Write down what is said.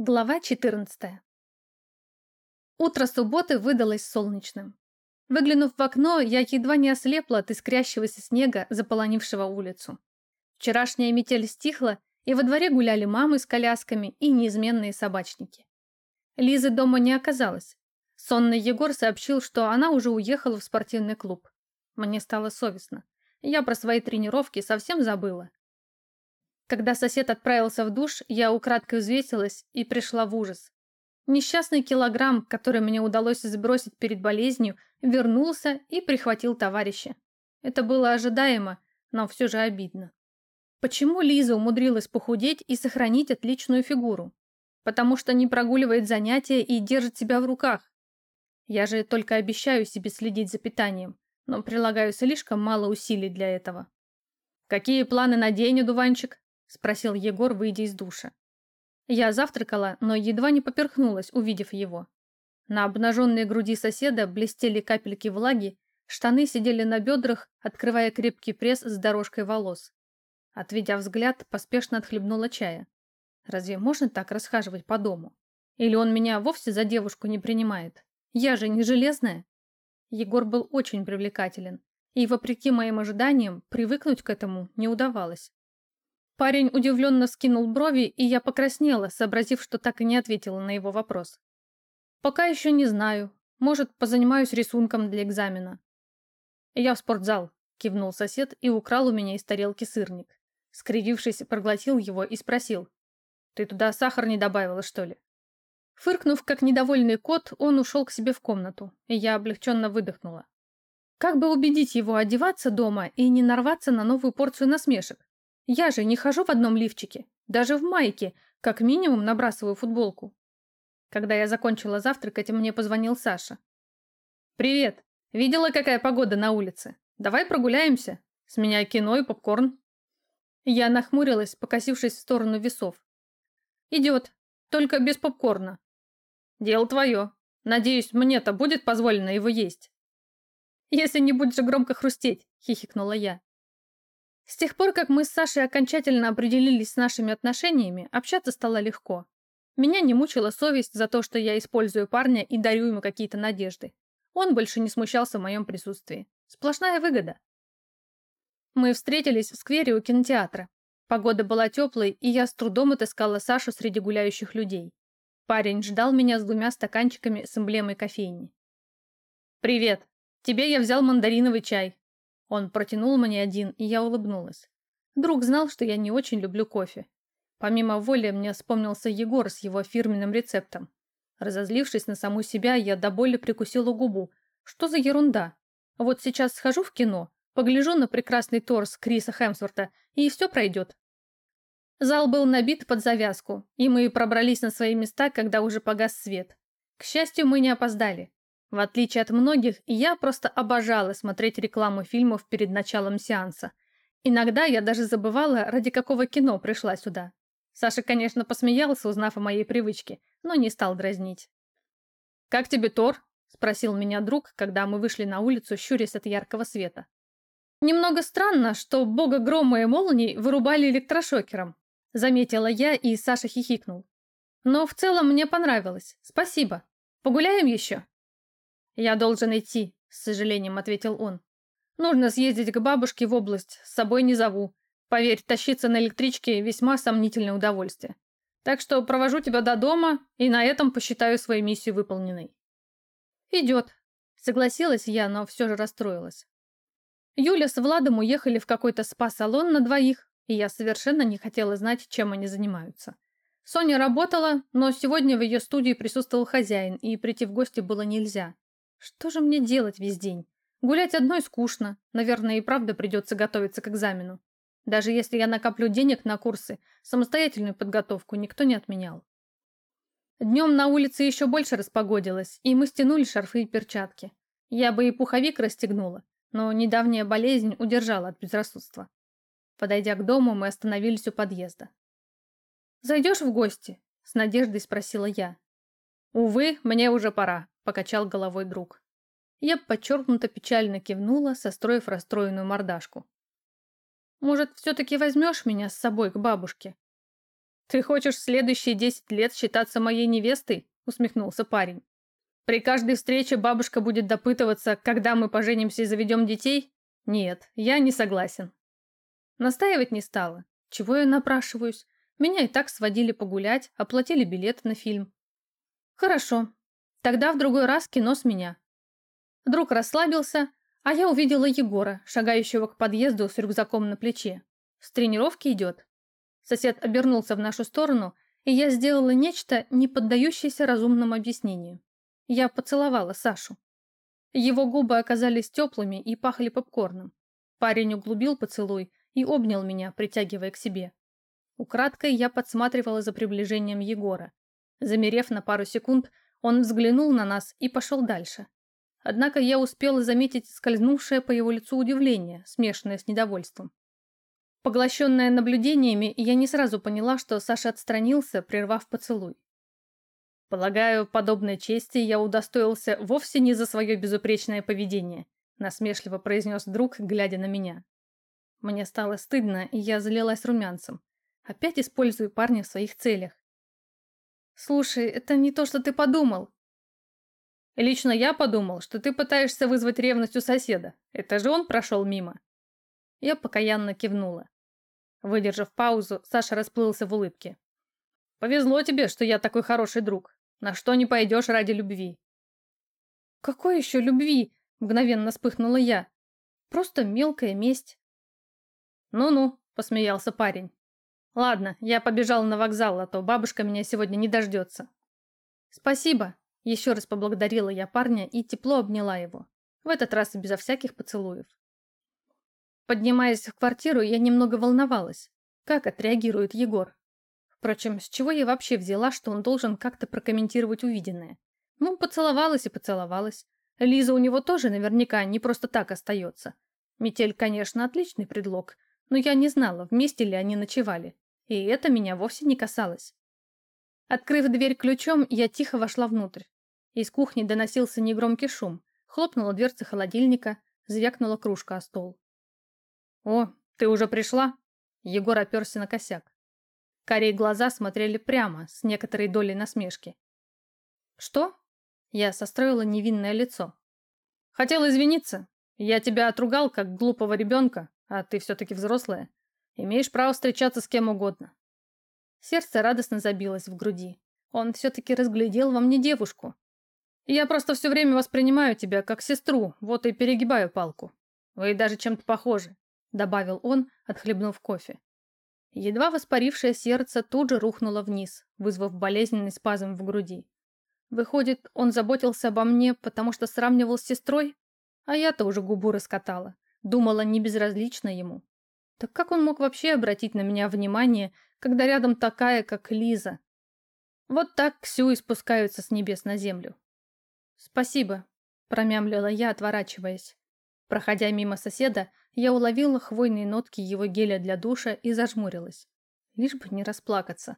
Глава 14. Утро субботы выдалось солнечным. Выглянув в окно, я едва не ослепла от искрящегося снега, заполонившего улицу. Вчерашняя метель стихла, и во дворе гуляли мамы с колясками и неизменные собачники. Лизы дома не оказалось. Сонный Егор сообщил, что она уже уехала в спортивный клуб. Мне стало совестно. Я про свои тренировки совсем забыла. Когда сосед отправился в душ, я украдкой взвесилась и пришла в ужас. Несчастный килограмм, который мне удалось сбросить перед болезнью, вернулся и прихватил товарища. Это было ожидаемо, но все же обидно. Почему Лиза умудрилась похудеть и сохранить отличную фигуру? Потому что не прогуливает занятия и держит себя в руках. Я же только обещаю себе следить за питанием, но прилагаю слишком мало усилий для этого. «Какие планы на день, одуванчик?» — спросил Егор, выйдя из душа. Я завтракала, но едва не поперхнулась, увидев его. На обнаженной груди соседа блестели капельки влаги, штаны сидели на бедрах, открывая крепкий пресс с дорожкой волос. Отведя взгляд, поспешно отхлебнула чая. Разве можно так расхаживать по дому? Или он меня вовсе за девушку не принимает? Я же не железная. Егор был очень привлекателен, и, вопреки моим ожиданиям, привыкнуть к этому не удавалось. Парень удивленно скинул брови, и я покраснела, сообразив, что так и не ответила на его вопрос. «Пока еще не знаю. Может, позанимаюсь рисунком для экзамена». «Я в спортзал», — кивнул сосед и украл у меня из тарелки сырник. Скривившись, проглотил его и спросил. «Ты туда сахар не добавила, что ли?» Фыркнув, как недовольный кот, он ушел к себе в комнату, и я облегченно выдохнула. Как бы убедить его одеваться дома и не нарваться на новую порцию насмешек? Я же не хожу в одном лифчике, даже в майке, как минимум набрасываю футболку. Когда я закончила завтракать, мне позвонил Саша. «Привет! Видела, какая погода на улице? Давай прогуляемся. С меня кино и попкорн». Я нахмурилась, покосившись в сторону весов. «Идет, только без попкорна». «Дело твое. Надеюсь, мне-то будет позволено его есть». «Если не будешь громко хрустеть», — хихикнула я. С тех пор, как мы с Сашей окончательно определились с нашими отношениями, общаться стало легко. Меня не мучила совесть за то, что я использую парня и дарю ему какие-то надежды. Он больше не смущался в моем присутствии. Сплошная выгода. Мы встретились в сквере у кинотеатра. Погода была теплой, и я с трудом отыскала Сашу среди гуляющих людей. Парень ждал меня с двумя стаканчиками с эмблемой кофейни. «Привет. Тебе я взял мандариновый чай. Он протянул мне один, и я улыбнулась. Друг знал, что я не очень люблю кофе. Помимо воли мне вспомнился Егор с его фирменным рецептом. Разозлившись на саму себя, я до боли прикусила губу. Что за ерунда? Вот сейчас схожу в кино, погляжу на прекрасный торс Криса Хемсворта, и все пройдет. Зал был набит под завязку, и мы пробрались на свои места, когда уже погас свет. К счастью, мы не опоздали. В отличие от многих, я просто обожала смотреть рекламу фильмов перед началом сеанса. Иногда я даже забывала, ради какого кино пришла сюда. Саша, конечно, посмеялся, узнав о моей привычке, но не стал дразнить. «Как тебе Тор?» – спросил меня друг, когда мы вышли на улицу, щурясь от яркого света. «Немного странно, что бога грома и молний вырубали электрошокером», – заметила я, и Саша хихикнул. «Но в целом мне понравилось. Спасибо. Погуляем еще?» «Я должен идти», — с сожалением ответил он. «Нужно съездить к бабушке в область, с собой не зову. Поверь, тащиться на электричке весьма сомнительное удовольствие. Так что провожу тебя до дома и на этом посчитаю свою миссию выполненной». «Идет», — согласилась я, но все же расстроилась. Юля с Владом уехали в какой-то спа-салон на двоих, и я совершенно не хотела знать, чем они занимаются. Соня работала, но сегодня в ее студии присутствовал хозяин, и прийти в гости было нельзя. Что же мне делать весь день? Гулять одной скучно. Наверное, и правда придется готовиться к экзамену. Даже если я накоплю денег на курсы, самостоятельную подготовку никто не отменял. Днем на улице еще больше распогодилось, и мы стянули шарфы и перчатки. Я бы и пуховик расстегнула, но недавняя болезнь удержала от безрассудства. Подойдя к дому, мы остановились у подъезда. «Зайдешь в гости?» – с надеждой спросила я. «Увы, мне уже пора», покачал головой друг. Я подчеркнуто печально кивнула, состроив расстроенную мордашку. «Может, все-таки возьмешь меня с собой к бабушке?» «Ты хочешь следующие десять лет считаться моей невестой?» — усмехнулся парень. «При каждой встрече бабушка будет допытываться, когда мы поженимся и заведем детей? Нет, я не согласен». Настаивать не стала. Чего я напрашиваюсь? Меня и так сводили погулять, оплатили билет на фильм. Хорошо. Тогда в другой раз кино с меня. Друг расслабился, а я увидела Егора, шагающего к подъезду с рюкзаком на плече. С тренировки идет. Сосед обернулся в нашу сторону, и я сделала нечто, не поддающееся разумному объяснению. Я поцеловала Сашу. Его губы оказались теплыми и пахли попкорном. Парень углубил поцелуй и обнял меня, притягивая к себе. Украдкой я подсматривала за приближением Егора. Замерев на пару секунд, он взглянул на нас и пошел дальше. Однако я успела заметить скользнувшее по его лицу удивление, смешанное с недовольством. Поглощенная наблюдениями, я не сразу поняла, что Саша отстранился, прервав поцелуй. Полагаю, подобной чести я удостоился вовсе не за свое безупречное поведение, насмешливо произнес друг, глядя на меня. Мне стало стыдно, и я залилась румянцем. Опять использую парня в своих целях. Слушай, это не то, что ты подумал. Лично я подумал, что ты пытаешься вызвать ревность у соседа. Это же он прошел мимо. Я покаянно кивнула. Выдержав паузу, Саша расплылся в улыбке. «Повезло тебе, что я такой хороший друг. На что не пойдешь ради любви». «Какой еще любви?» – мгновенно вспыхнула я. «Просто мелкая месть». «Ну-ну», – посмеялся парень. «Ладно, я побежал на вокзал, а то бабушка меня сегодня не дождется». «Спасибо», – еще раз поблагодарила я парня и тепло обняла его. В этот раз безо всяких поцелуев. Поднимаясь в квартиру, я немного волновалась. Как отреагирует Егор? Впрочем, с чего я вообще взяла, что он должен как-то прокомментировать увиденное? Ну, поцеловалась и поцеловалась. Лиза у него тоже наверняка не просто так остается. Метель, конечно, отличный предлог, но я не знала, вместе ли они ночевали. И это меня вовсе не касалось. Открыв дверь ключом, я тихо вошла внутрь. Из кухни доносился негромкий шум. Хлопнула дверца холодильника, звякнула кружка о стол. «О, ты уже пришла?» Егор оперся на косяк. Карие глаза смотрели прямо, с некоторой долей насмешки. «Что?» Я состроила невинное лицо. «Хотел извиниться. Я тебя отругал, как глупого ребенка, а ты все-таки взрослая. Имеешь право встречаться с кем угодно». Сердце радостно забилось в груди. Он все-таки разглядел во мне девушку. «Я просто все время воспринимаю тебя как сестру, вот и перегибаю палку. Вы даже чем-то похожи. — добавил он, отхлебнув кофе. Едва воспарившее сердце тут же рухнуло вниз, вызвав болезненный спазм в груди. Выходит, он заботился обо мне, потому что сравнивал с сестрой? А я-то уже губу раскатала. Думала, не безразлично ему. Так как он мог вообще обратить на меня внимание, когда рядом такая, как Лиза? Вот так Ксю и спускаются с небес на землю. «Спасибо», — промямлила я, отворачиваясь. Проходя мимо соседа, я уловила хвойные нотки его геля для душа и зажмурилась. Лишь бы не расплакаться.